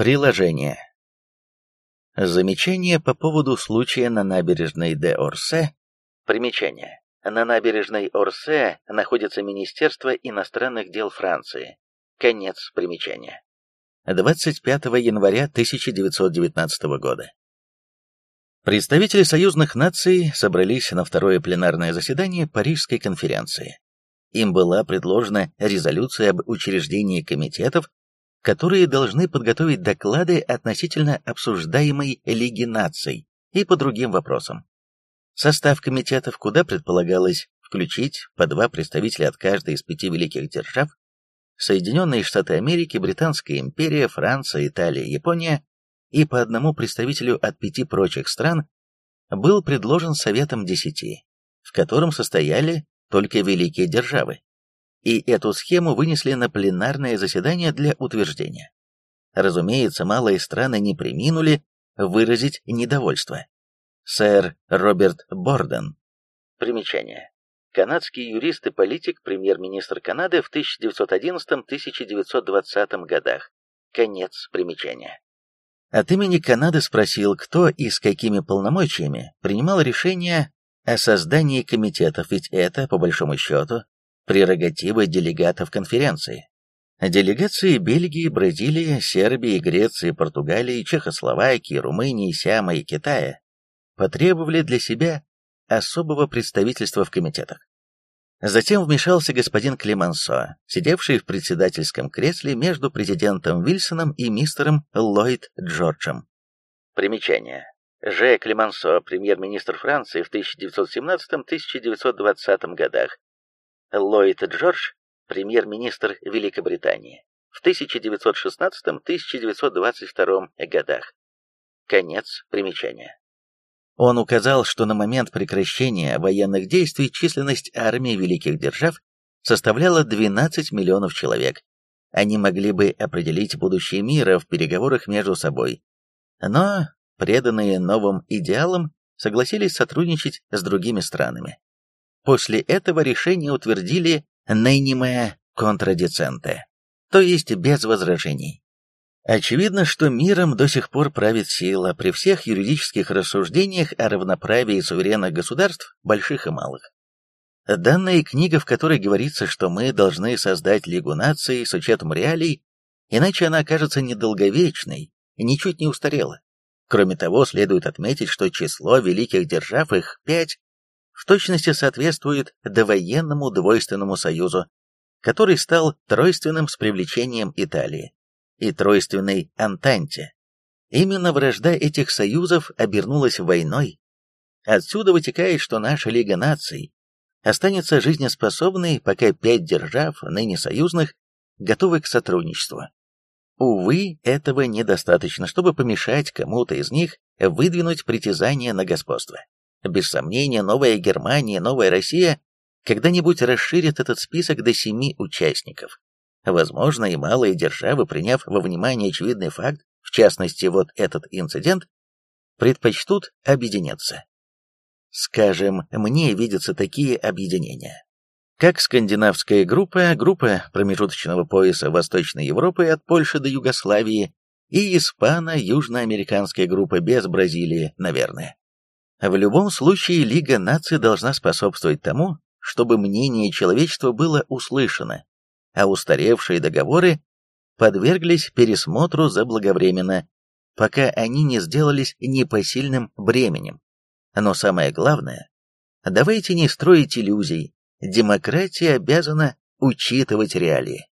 Приложение. Замечание по поводу случая на набережной де Орсе. Примечание. На набережной Орсе находится Министерство иностранных дел Франции. Конец примечания. 25 января 1919 года. Представители союзных наций собрались на второе пленарное заседание Парижской конференции. Им была предложена резолюция об учреждении комитетов, которые должны подготовить доклады относительно обсуждаемой Лиги наций и по другим вопросам. Состав комитетов, куда предполагалось включить по два представителя от каждой из пяти великих держав, Соединенные Штаты Америки, Британская империя, Франция, Италия, Япония и по одному представителю от пяти прочих стран, был предложен Советом Десяти, в котором состояли только великие державы. И эту схему вынесли на пленарное заседание для утверждения. Разумеется, малые страны не приминули выразить недовольство. Сэр Роберт Борден. Примечание. Канадский юрист и политик, премьер-министр Канады в 1911-1920 годах. Конец примечания. От имени Канады спросил, кто и с какими полномочиями принимал решение о создании комитетов, ведь это, по большому счету, прерогатива делегатов конференции. Делегации Бельгии, Бразилии, Сербии, Греции, Португалии, Чехословакии, Румынии, Сиама и Китая потребовали для себя особого представительства в комитетах. Затем вмешался господин Клемансо, сидевший в председательском кресле между президентом Вильсоном и мистером Ллойд Джорджем. Примечание. Ж. Клемансо, премьер-министр Франции в 1917-1920 годах. Ллойд Джордж, премьер-министр Великобритании в 1916-1922 годах. Конец примечания. Он указал, что на момент прекращения военных действий численность армии великих держав составляла 12 миллионов человек. Они могли бы определить будущее мира в переговорах между собой. Но, преданные новым идеалам, согласились сотрудничать с другими странами. После этого решение утвердили «нейнимая контрадиценте», то есть без возражений. Очевидно, что миром до сих пор правит сила при всех юридических рассуждениях о равноправии суверенных государств, больших и малых. Данная книга, в которой говорится, что мы должны создать Лигу наций с учетом реалий, иначе она окажется недолговечной, ничуть не устарела. Кроме того, следует отметить, что число великих держав, их пять, в точности соответствует довоенному двойственному союзу, который стал тройственным с привлечением Италии и тройственной Антанте. Именно вражда этих союзов обернулась войной. Отсюда вытекает, что наша Лига наций останется жизнеспособной, пока пять держав, ныне союзных, готовы к сотрудничеству. Увы, этого недостаточно, чтобы помешать кому-то из них выдвинуть притязание на господство. Без сомнения, новая Германия, новая Россия когда-нибудь расширят этот список до семи участников. Возможно, и малые державы, приняв во внимание очевидный факт, в частности вот этот инцидент, предпочтут объединяться. Скажем, мне видятся такие объединения. Как скандинавская группа, группа промежуточного пояса Восточной Европы от Польши до Югославии и испано-южноамериканская группа без Бразилии, наверное. В любом случае, Лига наций должна способствовать тому, чтобы мнение человечества было услышано а устаревшие договоры подверглись пересмотру заблаговременно, пока они не сделались непосильным бременем. Но самое главное, давайте не строить иллюзий, демократия обязана учитывать реалии.